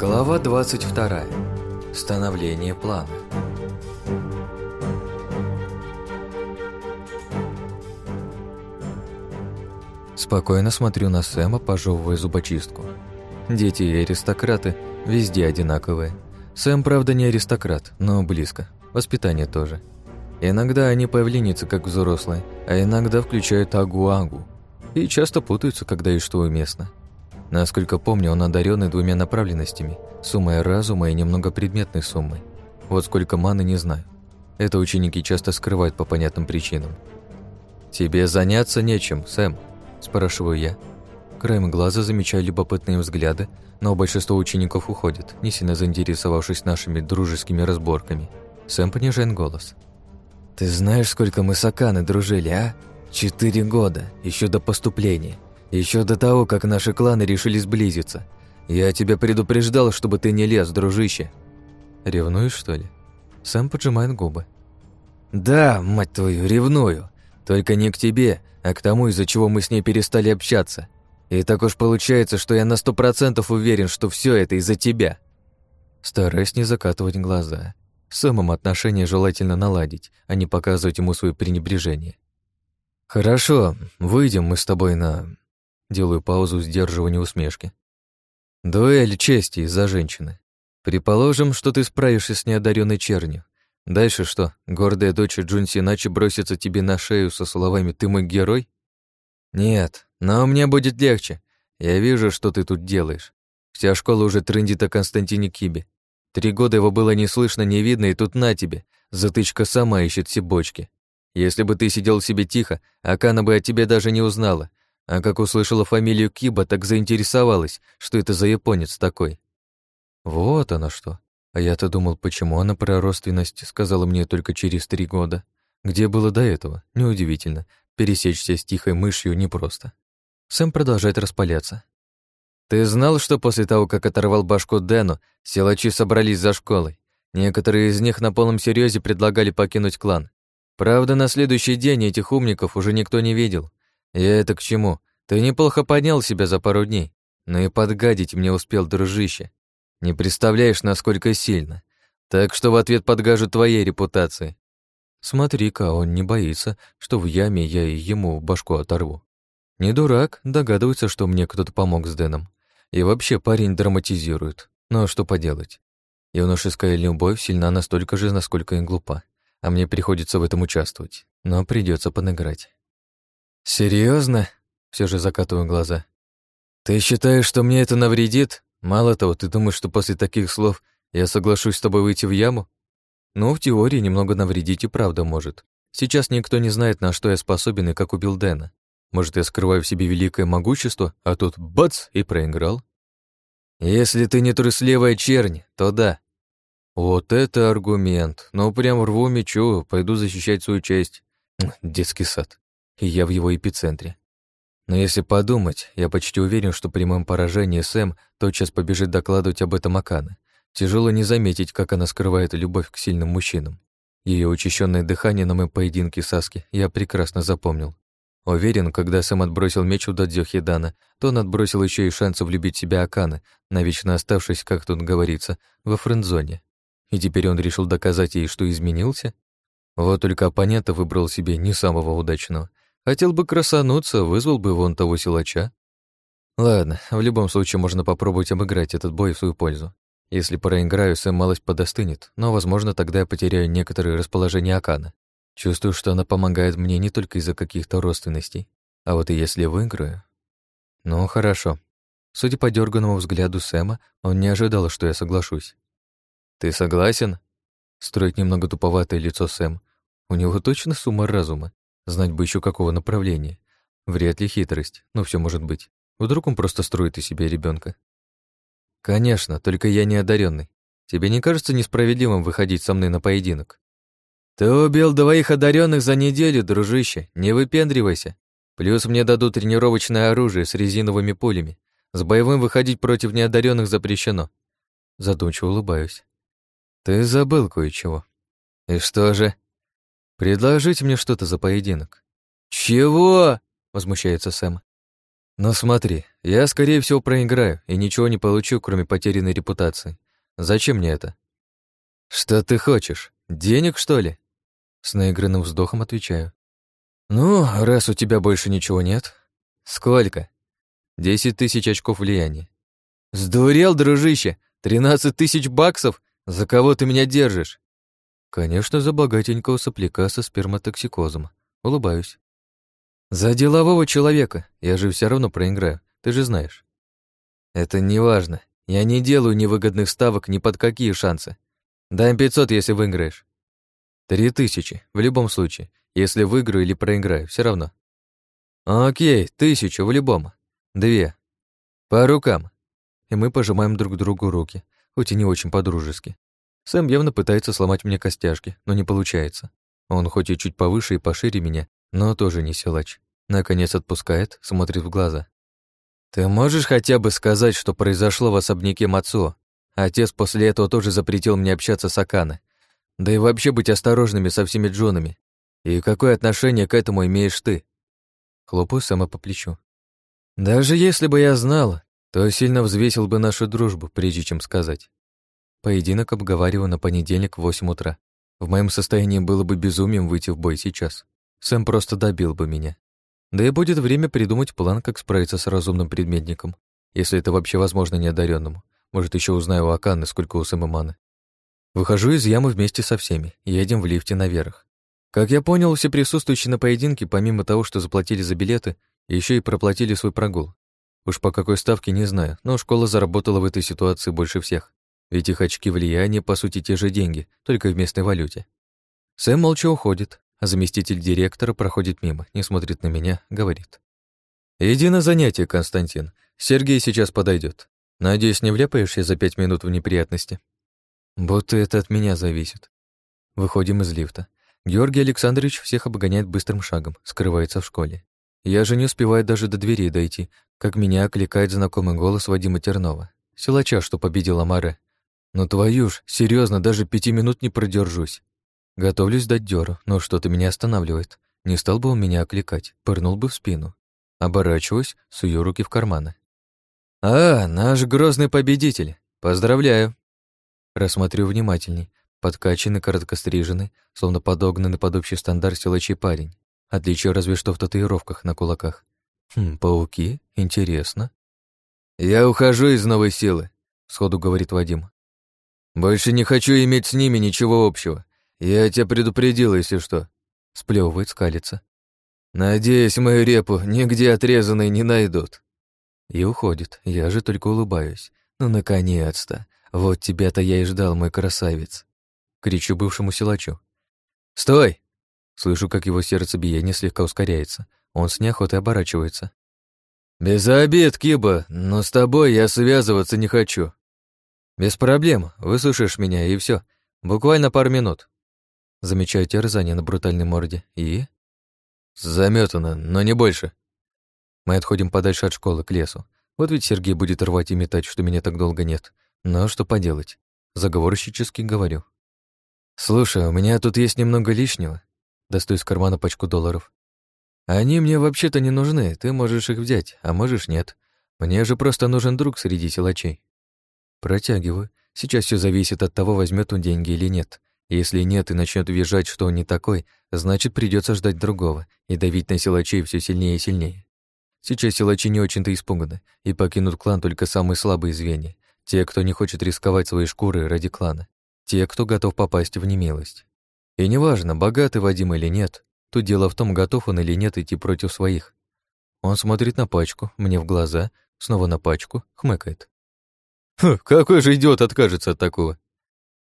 Глава 22. Становление плана. Спокойно смотрю на Сэма, пожевывая зубочистку. Дети и аристократы везде одинаковые. Сэм, правда, не аристократ, но близко. Воспитание тоже. Иногда они появленницы, как взрослые, а иногда включают агу-агу. И часто путаются, когда и что уместно. Насколько помню, он одаренный двумя направленностями – суммой разума и немного предметной суммой. Вот сколько маны не знаю. Это ученики часто скрывают по понятным причинам. «Тебе заняться нечем, Сэм?» – спрашиваю я. Краем глаза замечаю любопытные взгляды, но большинство учеников уходит, не сильно заинтересовавшись нашими дружескими разборками. Сэм понижает голос. «Ты знаешь, сколько мы с Аканы дружили, а? Четыре года, еще до поступления. Еще до того, как наши кланы решили сблизиться. Я тебя предупреждал, чтобы ты не лез, дружище. Ревнуешь, что ли? Сам поджимает губы. Да, мать твою, ревную. Только не к тебе, а к тому, из-за чего мы с ней перестали общаться. И так уж получается, что я на сто процентов уверен, что все это из-за тебя. Стараюсь не закатывать глаза. Самым отношения желательно наладить, а не показывать ему свое пренебрежение. «Хорошо, выйдем мы с тобой на Делаю паузу, сдерживания усмешки. Дуэль чести из-за женщины. Предположим, что ты справишься с неодаренной чернью. Дальше что, гордая дочь Джунси иначе бросится тебе на шею со словами «ты мой герой»? Нет, но мне будет легче. Я вижу, что ты тут делаешь. Вся школа уже трындит о Константине Кибе. Три года его было не слышно, не видно, и тут на тебе. Затычка сама ищет все бочки. Если бы ты сидел себе тихо, Акана бы о тебе даже не узнала, а как услышала фамилию Киба, так заинтересовалась, что это за японец такой. Вот она что. А я-то думал, почему она про родственность сказала мне только через три года. Где было до этого? Неудивительно. Пересечься с тихой мышью непросто. Сэм продолжает распаляться. «Ты знал, что после того, как оторвал башку Дэну, силачи собрались за школой? Некоторые из них на полном серьезе предлагали покинуть клан. Правда, на следующий день этих умников уже никто не видел. «Я это к чему? Ты неплохо поднял себя за пару дней, но и подгадить мне успел, дружище. Не представляешь, насколько сильно. Так что в ответ подгажу твоей репутации». Смотри-ка, он не боится, что в яме я и ему башку оторву. Не дурак, догадывается, что мне кто-то помог с Дэном. И вообще парень драматизирует. Но что поделать? Юношеская любовь сильна настолько же, насколько и глупа. А мне приходится в этом участвовать. Но придется подыграть. Серьезно? Все же закатываю глаза. Ты считаешь, что мне это навредит? Мало того, ты думаешь, что после таких слов я соглашусь с тобой выйти в яму? Ну, в теории немного навредить и правда может. Сейчас никто не знает, на что я способен и как убил Дэна. Может, я скрываю в себе великое могущество, а тут бац и проиграл? Если ты не трусливая чернь, то да. Вот это аргумент. Ну, прям рву мечу, пойду защищать свою честь. Детский сад и я в его эпицентре. Но если подумать, я почти уверен, что при моем поражении Сэм тотчас побежит докладывать об этом Акана. Тяжело не заметить, как она скрывает любовь к сильным мужчинам. Ее учащенное дыхание на моем поединке с Аски я прекрасно запомнил. Уверен, когда Сэм отбросил меч у Дадзё Хидана, то он отбросил еще и шанс влюбить себя Акана, навечно оставшись, как тут говорится, во френдзоне. И теперь он решил доказать ей, что изменился? Вот только оппонента выбрал себе не самого удачного, Хотел бы красануться, вызвал бы вон того силача. Ладно, в любом случае можно попробовать обыграть этот бой в свою пользу. Если проиграю, Сэм малость подостынет, но, возможно, тогда я потеряю некоторые расположения Акана. Чувствую, что она помогает мне не только из-за каких-то родственностей. А вот и если выиграю... Ну, хорошо. Судя по дерганному взгляду Сэма, он не ожидал, что я соглашусь. «Ты согласен?» Строит немного туповатое лицо Сэм. У него точно сумма разума. Знать бы еще какого направления. Вряд ли хитрость, но все может быть. Вдруг он просто строит из себя ребенка. Конечно, только я не одаренный. Тебе не кажется несправедливым выходить со мной на поединок? Ты убил двоих одаренных за неделю, дружище, не выпендривайся. Плюс мне дадут тренировочное оружие с резиновыми пулями. С боевым выходить против неодаренных запрещено. Задумчиво улыбаюсь. Ты забыл кое-чего. И что же? «Предложите мне что-то за поединок». «Чего?» — возмущается Сэм. Но смотри, я, скорее всего, проиграю и ничего не получу, кроме потерянной репутации. Зачем мне это? Что ты хочешь? Денег, что ли? С наигранным вздохом отвечаю. Ну, раз у тебя больше ничего нет. Сколько? Десять тысяч очков влияния. Сдурел, дружище? Тринадцать тысяч баксов? За кого ты меня держишь? Конечно, за богатенького сопляка со сперматоксикозом. Улыбаюсь. За делового человека. Я же все равно проиграю. Ты же знаешь. Это не важно. Я не делаю невыгодных ставок ни под какие шансы. Дай пятьсот, если выиграешь. Три тысячи, в любом случае. Если выиграю или проиграю, все равно. Окей, тысячу в любом. Две. По рукам. И мы пожимаем друг другу руки, хоть и не очень по-дружески. Сэм явно пытается сломать мне костяшки, но не получается. Он хоть и чуть повыше и пошире меня, но тоже не силач. Наконец отпускает, смотрит в глаза. «Ты можешь хотя бы сказать, что произошло в особняке Мацуо? Отец после этого тоже запретил мне общаться с Акана. Да и вообще быть осторожными со всеми Джонами. И какое отношение к этому имеешь ты?» Хлопаю Сэма по плечу. «Даже если бы я знал, то сильно взвесил бы нашу дружбу, прежде чем сказать. Поединок обговариваю на понедельник в 8 утра. В моем состоянии было бы безумием выйти в бой сейчас. Сэм просто добил бы меня. Да и будет время придумать план, как справиться с разумным предметником, если это вообще возможно неодаренному. Может, еще узнаю у Аканы, сколько у Сэма маны. Выхожу из ямы вместе со всеми, едем в лифте наверх. Как я понял, все присутствующие на поединке, помимо того, что заплатили за билеты, еще и проплатили свой прогул. Уж по какой ставке не знаю, но школа заработала в этой ситуации больше всех. Ведь их очки влияния, по сути, те же деньги, только в местной валюте. Сэм молча уходит, а заместитель директора проходит мимо, не смотрит на меня, говорит. «Иди на занятие, Константин. Сергей сейчас подойдет. Надеюсь, не вляпаешься за пять минут в неприятности?» «Будто это от меня зависит». Выходим из лифта. Георгий Александрович всех обгоняет быстрым шагом, скрывается в школе. Я же не успеваю даже до двери дойти, как меня окликает знакомый голос Вадима Тернова, силача, что победил Амаре, ну твою ж, серьезно, даже пяти минут не продержусь. Готовлюсь дать дёру, но что-то меня останавливает. Не стал бы он меня окликать, пырнул бы в спину. Оборачиваюсь, сую руки в карманы. «А, наш грозный победитель! Поздравляю!» Рассмотрю внимательней. Подкачанный, короткостриженный, словно подогнанный под общий стандарт силачий парень. Отличие разве что в татуировках на кулаках. Хм, пауки? Интересно. «Я ухожу из новой силы», — сходу говорит Вадим. «Больше не хочу иметь с ними ничего общего. Я тебя предупредил, если что». Сплёвывает, скалится. «Надеюсь, мою репу нигде отрезанной не найдут». И уходит. Я же только улыбаюсь. «Ну, наконец-то! Вот тебя-то я и ждал, мой красавец!» Кричу бывшему силачу. «Стой!» Слышу, как его сердцебиение слегка ускоряется. Он с неохотой оборачивается. «Без обид, Киба, но с тобой я связываться не хочу. «Без проблем, выслушаешь меня, и все. Буквально пару минут». Замечаю терзание на брутальной морде. И... Заметано, но не больше. Мы отходим подальше от школы, к лесу. Вот ведь Сергей будет рвать и метать, что меня так долго нет. Но что поделать? Заговорщически говорю. «Слушай, у меня тут есть немного лишнего». Достаю из кармана пачку долларов. «Они мне вообще-то не нужны, ты можешь их взять, а можешь нет. Мне же просто нужен друг среди силачей». Протягиваю. Сейчас все зависит от того, возьмет он деньги или нет. Если нет и начнет визжать, что он не такой, значит, придется ждать другого и давить на силачей все сильнее и сильнее. Сейчас силачи не очень-то испуганы и покинут клан только самые слабые звенья. Те, кто не хочет рисковать своей шкурой ради клана. Те, кто готов попасть в немилость. И неважно, богатый Вадим или нет, тут дело в том, готов он или нет идти против своих. Он смотрит на пачку, мне в глаза, снова на пачку, хмыкает. Хм, какой же идиот откажется от такого?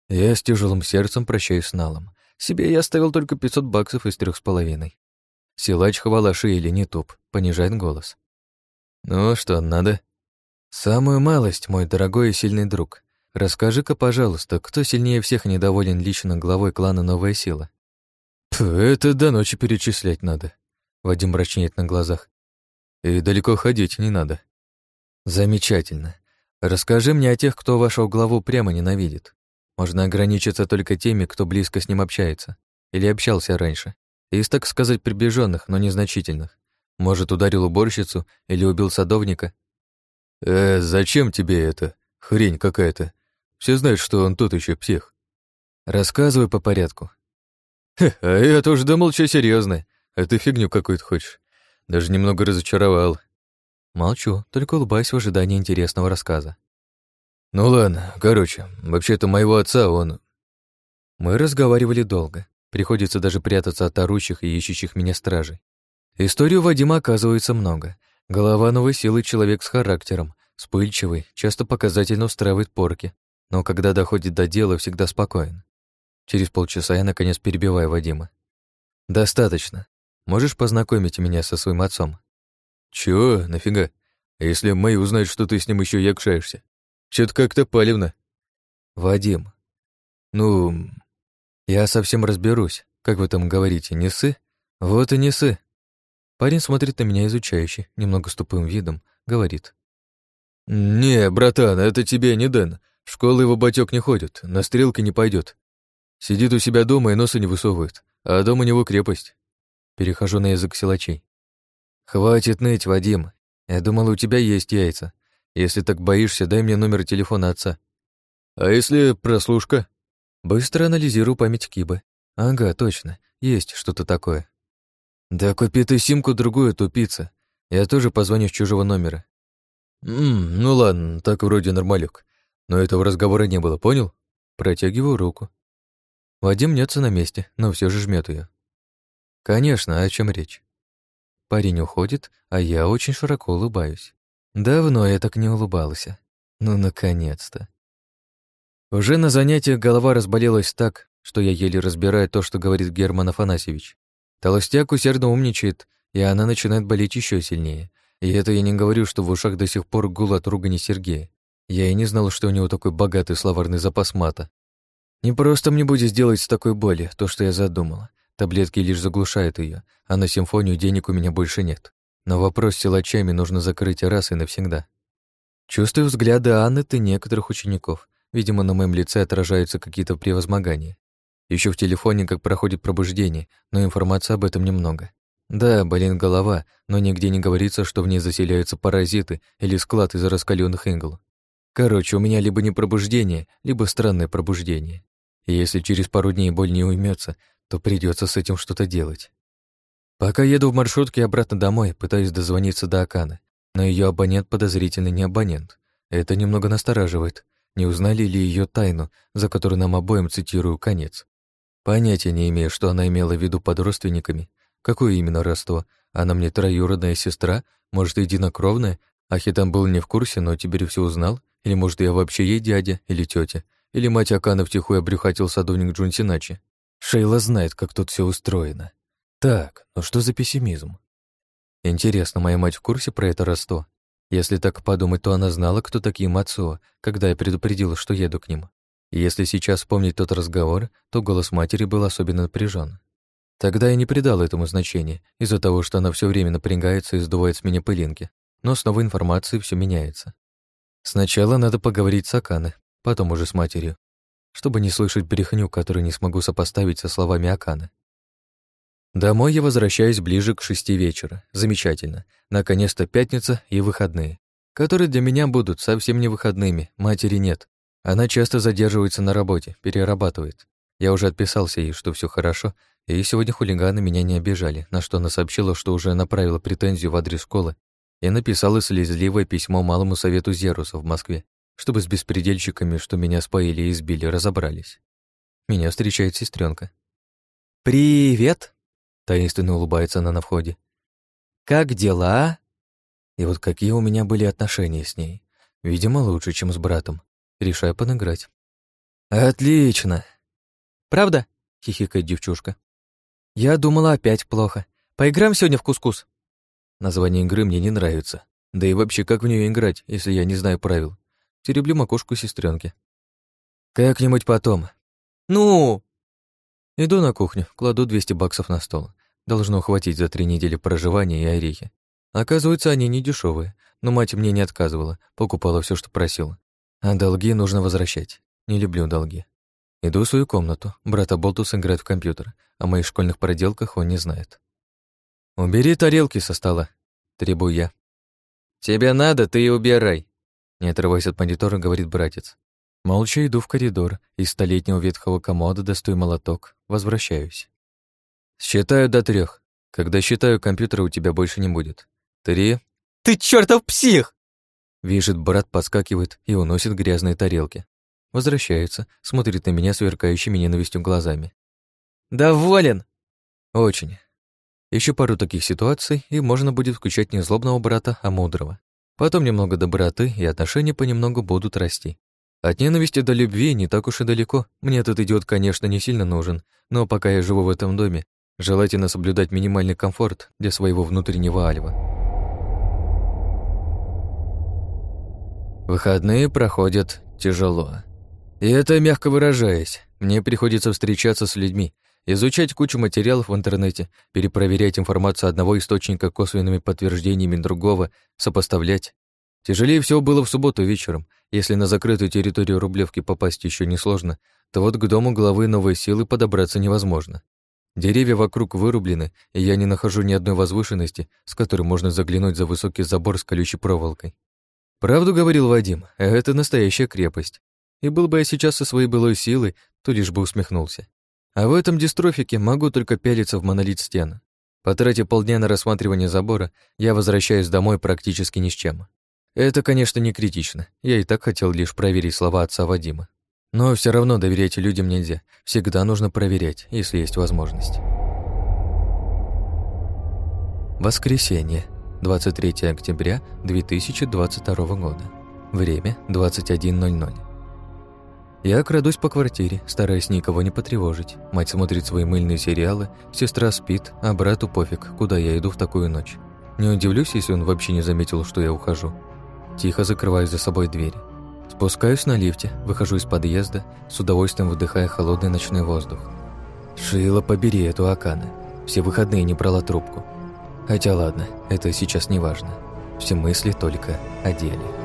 Я с тяжелым сердцем прощаюсь с налом. Себе я оставил только 500 баксов из трех с половиной. Силач Хавалаши или не туп, понижает голос. Ну что, надо? Самую малость, мой дорогой и сильный друг. Расскажи-ка, пожалуйста, кто сильнее всех недоволен лично главой клана Новая Сила? Пф, это до ночи перечислять надо. Вадим мрачнеет на глазах. И далеко ходить не надо. Замечательно. Расскажи мне о тех, кто вашего главу прямо ненавидит. Можно ограничиться только теми, кто близко с ним общается или общался раньше. Из, так сказать, приближенных, но незначительных. Может, ударил уборщицу или убил садовника? «Э, зачем тебе это? Хрень какая-то. Все знают, что он тут еще псих». «Рассказывай по порядку». «Хе, а я тоже думал, что серьезно. А ты фигню какую-то хочешь. Даже немного разочаровал». Молчу, только улыбаюсь в ожидании интересного рассказа. «Ну ладно, короче, вообще-то моего отца он...» Мы разговаривали долго. Приходится даже прятаться от орущих и ищущих меня стражей. Историю Вадима оказывается много. Голова новой силы человек с характером, вспыльчивый, часто показательно устраивает порки, но когда доходит до дела, всегда спокоен. Через полчаса я, наконец, перебиваю Вадима. «Достаточно. Можешь познакомить меня со своим отцом?» «Чего? Нафига? Если мои узнают, что ты с ним еще якшаешься? Чё-то как-то палевно». «Вадим, ну, я совсем разберусь. Как вы там говорите, не сы? Вот и не сы. Парень смотрит на меня изучающе, немного с тупым видом, говорит. «Не, братан, это тебе не Дэн. В школу его батёк не ходит, на стрелки не пойдет. Сидит у себя дома и носа не высовывает, а дом у него крепость». Перехожу на язык силачей. «Хватит ныть, Вадим. Я думал, у тебя есть яйца. Если так боишься, дай мне номер телефона отца». «А если прослушка?» Быстро анализирую память Кибы. Ага, точно, есть что-то такое. Да купи ты симку другую, тупица. Я тоже позвоню с чужого номера. Ммм, ну ладно, так вроде нормалек. Но этого разговора не было, понял? Протягиваю руку. Вадим мнется на месте, но все же жмет ее. Конечно, о чем речь? Парень уходит, а я очень широко улыбаюсь. Давно я так не улыбался. Ну, наконец-то. Уже на занятиях голова разболелась так, что я еле разбираю то, что говорит Герман Афанасьевич. Толстяк усердно умничает, и она начинает болеть еще сильнее. И это я не говорю, что в ушах до сих пор гул от ругани Сергея. Я и не знал, что у него такой богатый словарный запас мата. Не просто мне будет сделать с такой боли то, что я задумала. Таблетки лишь заглушают ее, а на симфонию денег у меня больше нет. Но вопрос с силачами нужно закрыть раз и навсегда. Чувствую взгляды Анны и некоторых учеников, Видимо, на моем лице отражаются какие-то превозмогания. Еще в телефоне как проходит пробуждение, но информации об этом немного. Да, болит голова, но нигде не говорится, что в ней заселяются паразиты или склад из раскаленных игл. Короче, у меня либо не пробуждение, либо странное пробуждение. И если через пару дней боль не уймется, то придется с этим что-то делать. Пока еду в маршрутке обратно домой, пытаюсь дозвониться до Аканы, но ее абонент подозрительно не абонент. Это немного настораживает. Не узнали ли ее тайну, за которую нам обоим цитирую конец? Понятия не имею, что она имела в виду под родственниками. Какое именно родство? Она мне троюродная сестра? Может, единокровная? Ахитан был не в курсе, но теперь все узнал? Или, может, я вообще ей дядя или тетя? Или мать Акана втихую обрюхатил садовник Джунсиначи? Шейла знает, как тут все устроено. Так, ну что за пессимизм? Интересно, моя мать в курсе про это родство? Если так подумать, то она знала, кто такие Мацуо, когда я предупредила, что еду к ним. Если сейчас вспомнить тот разговор, то голос матери был особенно напряжен. Тогда я не придал этому значения, из-за того, что она все время напрягается и сдувает с меня пылинки. Но с новой информацией все меняется. Сначала надо поговорить с Аканы, потом уже с матерью, чтобы не слышать брехню, которую не смогу сопоставить со словами Аканы. Домой я возвращаюсь ближе к шести вечера. Замечательно. Наконец-то пятница и выходные, которые для меня будут совсем не выходными, матери нет. Она часто задерживается на работе, перерабатывает. Я уже отписался ей, что все хорошо, и сегодня хулиганы меня не обижали, на что она сообщила, что уже направила претензию в адрес школы и написала слезливое письмо Малому Совету Зеруса в Москве, чтобы с беспредельщиками, что меня споили и избили, разобрались. Меня встречает сестренка. «Привет!» Таинственно улыбается она на входе. «Как дела?» И вот какие у меня были отношения с ней. Видимо, лучше, чем с братом. Решаю подыграть. «Отлично!» «Правда?» — хихикает девчушка. «Я думала, опять плохо. Поиграем сегодня в кускус?» Название игры мне не нравится. Да и вообще, как в нее играть, если я не знаю правил? Тереблю макушку сестренки. «Как-нибудь потом». «Ну!» Иду на кухню, кладу 200 баксов на стол. Должно хватить за три недели проживания и орехи. Оказывается, они не дешевые, но мать мне не отказывала, покупала все, что просила. А долги нужно возвращать. Не люблю долги. Иду в свою комнату. Брат Аболтус играет в компьютер, о моих школьных проделках он не знает. «Убери тарелки со стола», — требую я. «Тебе надо, ты и убирай», — не отрываясь от монитора, говорит братец. Молча иду в коридор, из столетнего ветхого комода достаю молоток, возвращаюсь. Считаю до трех. Когда считаю, компьютера у тебя больше не будет. Три. «Ты чертов псих!» Вижит, брат подскакивает и уносит грязные тарелки. Возвращается, смотрит на меня сверкающими ненавистью глазами. «Доволен!» «Очень. Еще пару таких ситуаций, и можно будет включать не злобного брата, а мудрого. Потом немного доброты, и отношения понемногу будут расти. От ненависти до любви не так уж и далеко. Мне этот идиот, конечно, не сильно нужен, но пока я живу в этом доме, желательно соблюдать минимальный комфорт для своего внутреннего альва. Выходные проходят тяжело. И это мягко выражаясь. Мне приходится встречаться с людьми, изучать кучу материалов в интернете, перепроверять информацию одного источника косвенными подтверждениями другого, сопоставлять. Тяжелее всего было в субботу вечером. Если на закрытую территорию Рублевки попасть еще несложно, то вот к дому главы новой силы подобраться невозможно. Деревья вокруг вырублены, и я не нахожу ни одной возвышенности, с которой можно заглянуть за высокий забор с колючей проволокой. Правду говорил Вадим, это настоящая крепость. И был бы я сейчас со своей былой силой, то лишь бы усмехнулся. А в этом дистрофике могу только пялиться в монолит стен. Потратив полдня на рассматривание забора, я возвращаюсь домой практически ни с чем. Это, конечно, не критично. Я и так хотел лишь проверить слова отца Вадима. Но все равно доверять людям нельзя. Всегда нужно проверять, если есть возможность. Воскресенье, 23 октября 2022 года. Время 21.00. Я крадусь по квартире, стараясь никого не потревожить. Мать смотрит свои мыльные сериалы, сестра спит, а брату пофиг, куда я иду в такую ночь. Не удивлюсь, если он вообще не заметил, что я ухожу. Тихо закрываю за собой дверь. Спускаюсь на лифте, выхожу из подъезда, с удовольствием выдыхая холодный ночной воздух. Шила, побери эту Акана. Все выходные не брала трубку. Хотя ладно, это сейчас не важно. Все мысли только о деле.